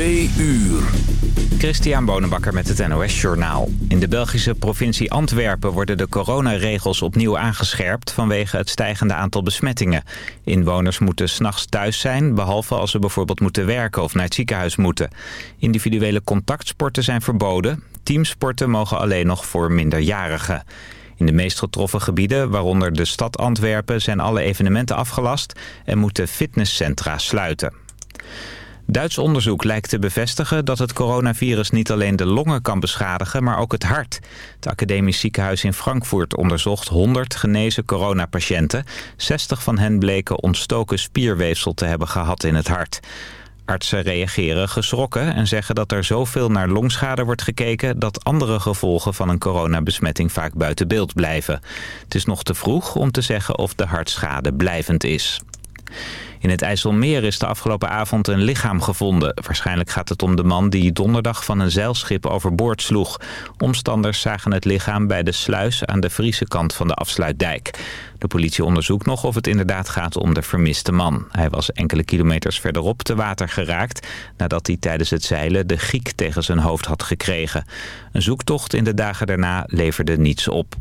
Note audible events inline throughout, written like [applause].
Twee uur. Christian Bonenbakker met het NOS Journaal. In de Belgische provincie Antwerpen worden de coronaregels opnieuw aangescherpt... vanwege het stijgende aantal besmettingen. Inwoners moeten s'nachts thuis zijn... behalve als ze bijvoorbeeld moeten werken of naar het ziekenhuis moeten. Individuele contactsporten zijn verboden. Teamsporten mogen alleen nog voor minderjarigen. In de meest getroffen gebieden, waaronder de stad Antwerpen... zijn alle evenementen afgelast en moeten fitnesscentra sluiten. Duits onderzoek lijkt te bevestigen dat het coronavirus niet alleen de longen kan beschadigen, maar ook het hart. Het academisch ziekenhuis in Frankfurt onderzocht 100 genezen coronapatiënten. 60 van hen bleken ontstoken spierweefsel te hebben gehad in het hart. Artsen reageren geschrokken en zeggen dat er zoveel naar longschade wordt gekeken... dat andere gevolgen van een coronabesmetting vaak buiten beeld blijven. Het is nog te vroeg om te zeggen of de hartschade blijvend is. In het IJsselmeer is de afgelopen avond een lichaam gevonden. Waarschijnlijk gaat het om de man die donderdag van een zeilschip overboord sloeg. Omstanders zagen het lichaam bij de sluis aan de Friese kant van de afsluitdijk. De politie onderzoekt nog of het inderdaad gaat om de vermiste man. Hij was enkele kilometers verderop te water geraakt... nadat hij tijdens het zeilen de giek tegen zijn hoofd had gekregen. Een zoektocht in de dagen daarna leverde niets op.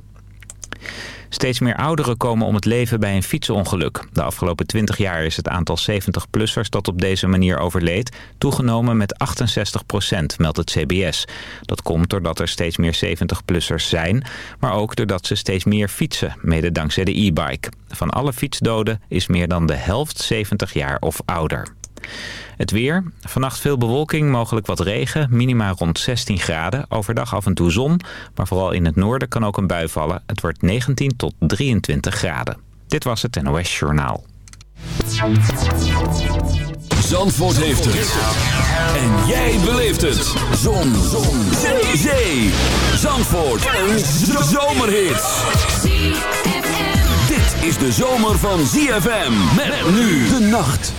Steeds meer ouderen komen om het leven bij een fietsongeluk. De afgelopen 20 jaar is het aantal 70-plussers dat op deze manier overleed... toegenomen met 68 procent, meldt het CBS. Dat komt doordat er steeds meer 70-plussers zijn... maar ook doordat ze steeds meer fietsen, mede dankzij de e-bike. Van alle fietsdoden is meer dan de helft 70 jaar of ouder. Het weer. Vannacht veel bewolking, mogelijk wat regen. Minima rond 16 graden. Overdag af en toe zon. Maar vooral in het noorden kan ook een bui vallen. Het wordt 19 tot 23 graden. Dit was het NOS Journaal. Zandvoort heeft het. En jij beleeft het. Zon. zon. Zee. Zee. Zandvoort. Een zomerhit. Dit is de zomer van ZFM. Met nu de nacht.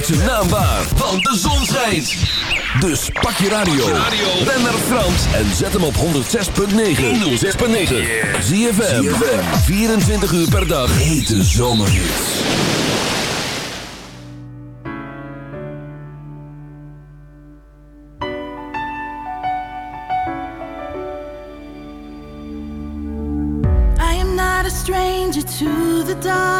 Maak zijn naam waar, want de zon schijnt. Dus pak je radio. Ben naar Frans en zet hem op 106.9. 106.9. ZFM. 24 uur per dag. Hete zomerhits. I am not a stranger to the dark.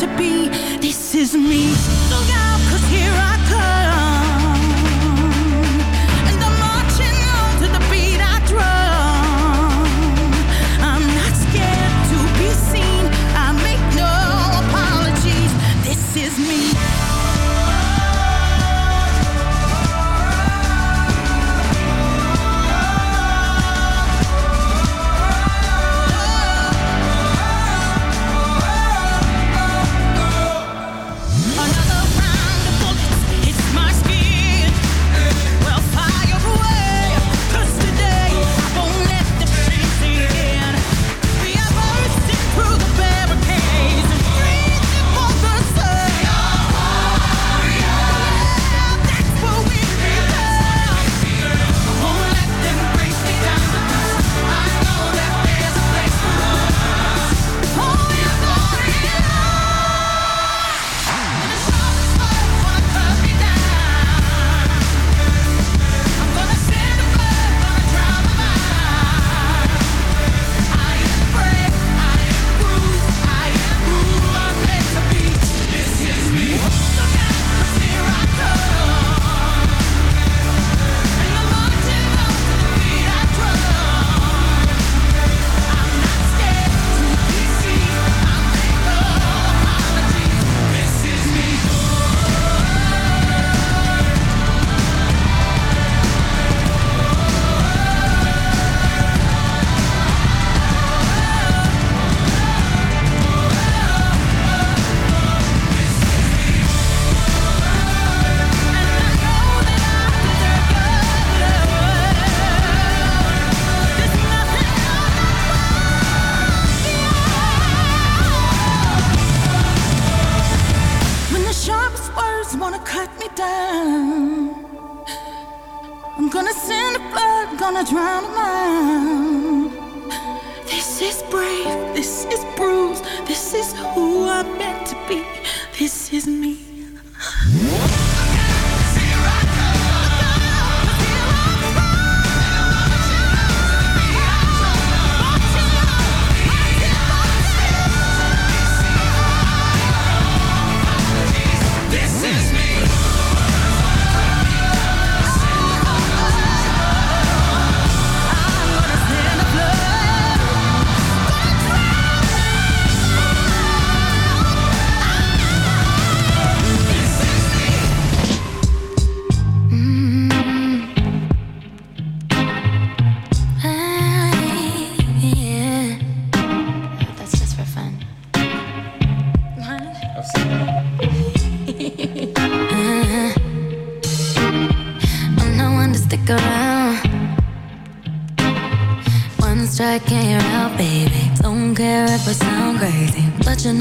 To be. This is me.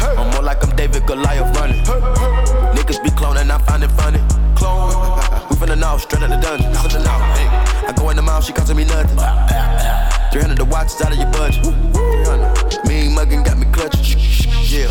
I'm more like I'm David Goliath running. Niggas be cloning, I find it funny. Clone, [laughs] we finna know, straight out the dungeon. Something out, hey. I go in the mouth, she costing me nothing. [laughs] 300 the watch is out of your budget. 300. Mean muggin' got me clutching. Yeah,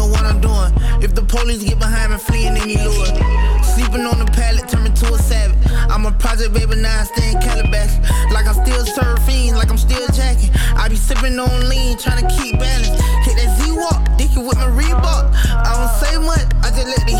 know what I'm doing. If the police get behind me, fleeing any lure. Sleeping on the pallet, turn me to a savage. I'm a project baby, now I stay in Calabash. Like I'm still surfing, like I'm still jacking. I be sipping on lean, trying to keep balance. Hit that Z-Walk, dicky with my Reebok. I don't say much, I just let the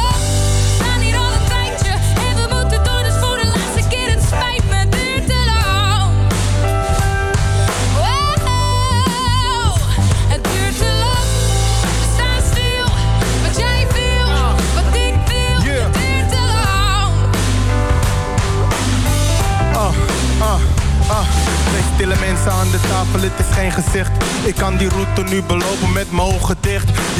Die route nu belopen met mijn ogen dicht.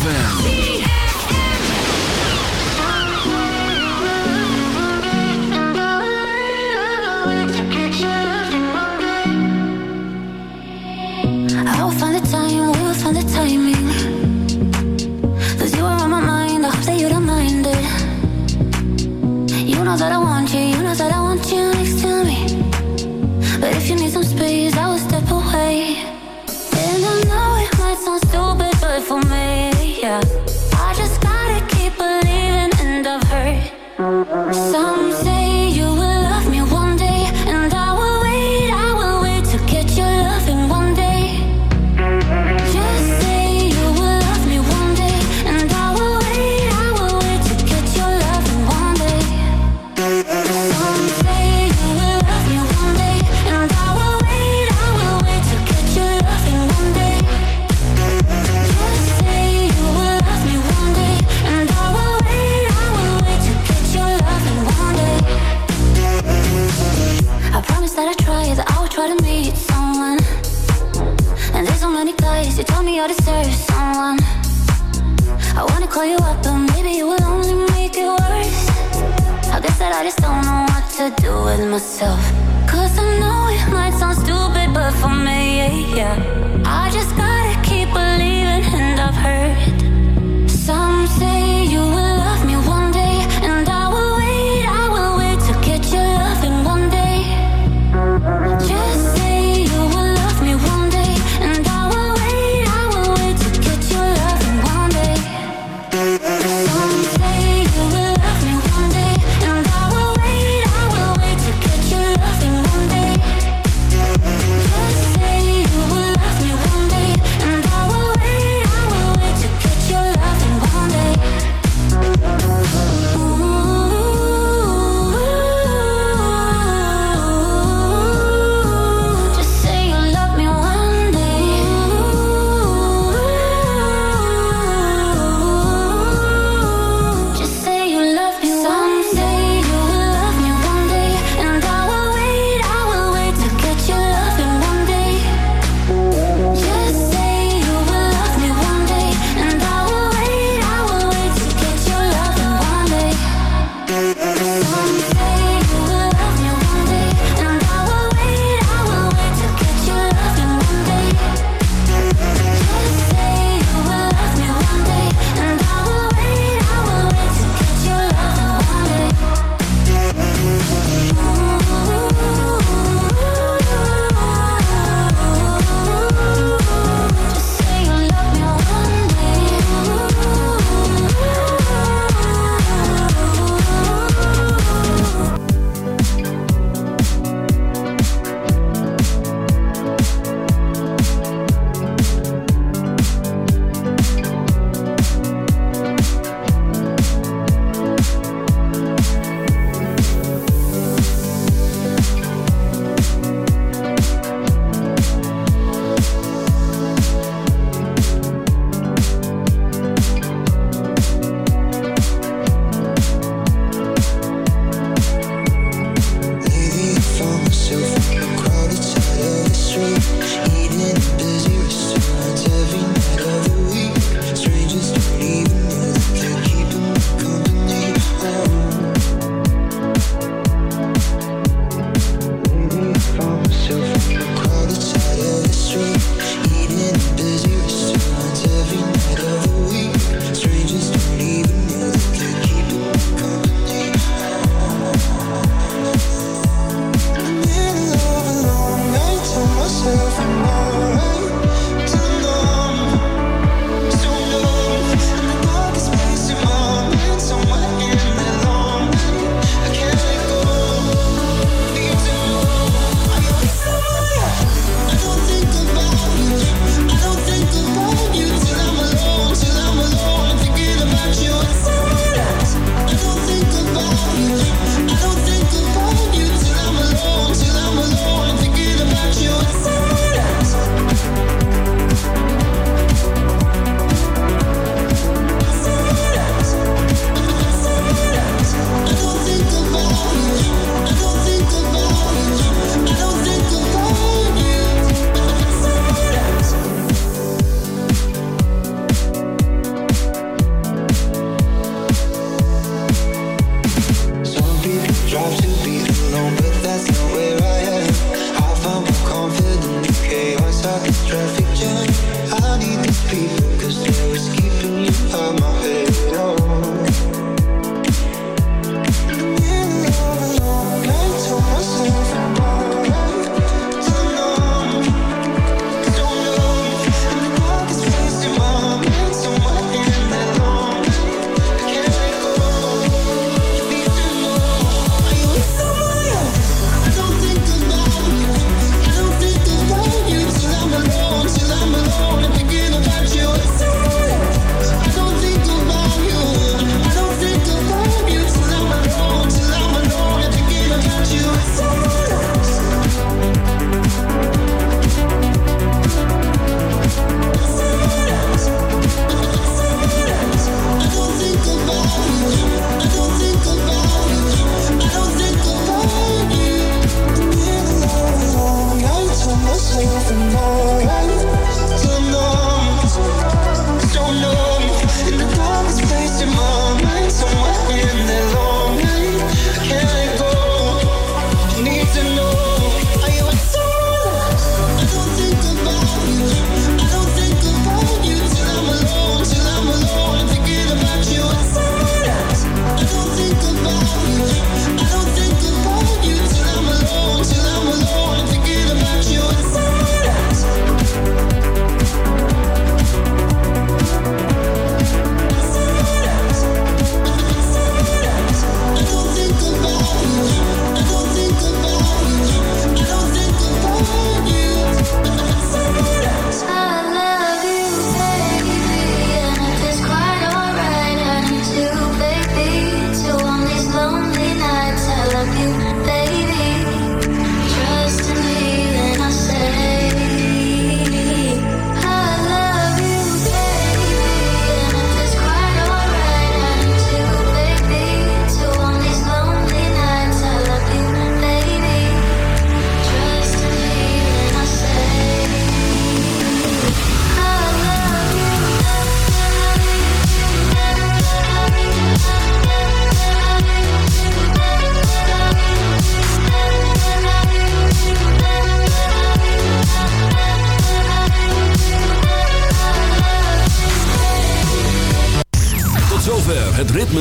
ZFM.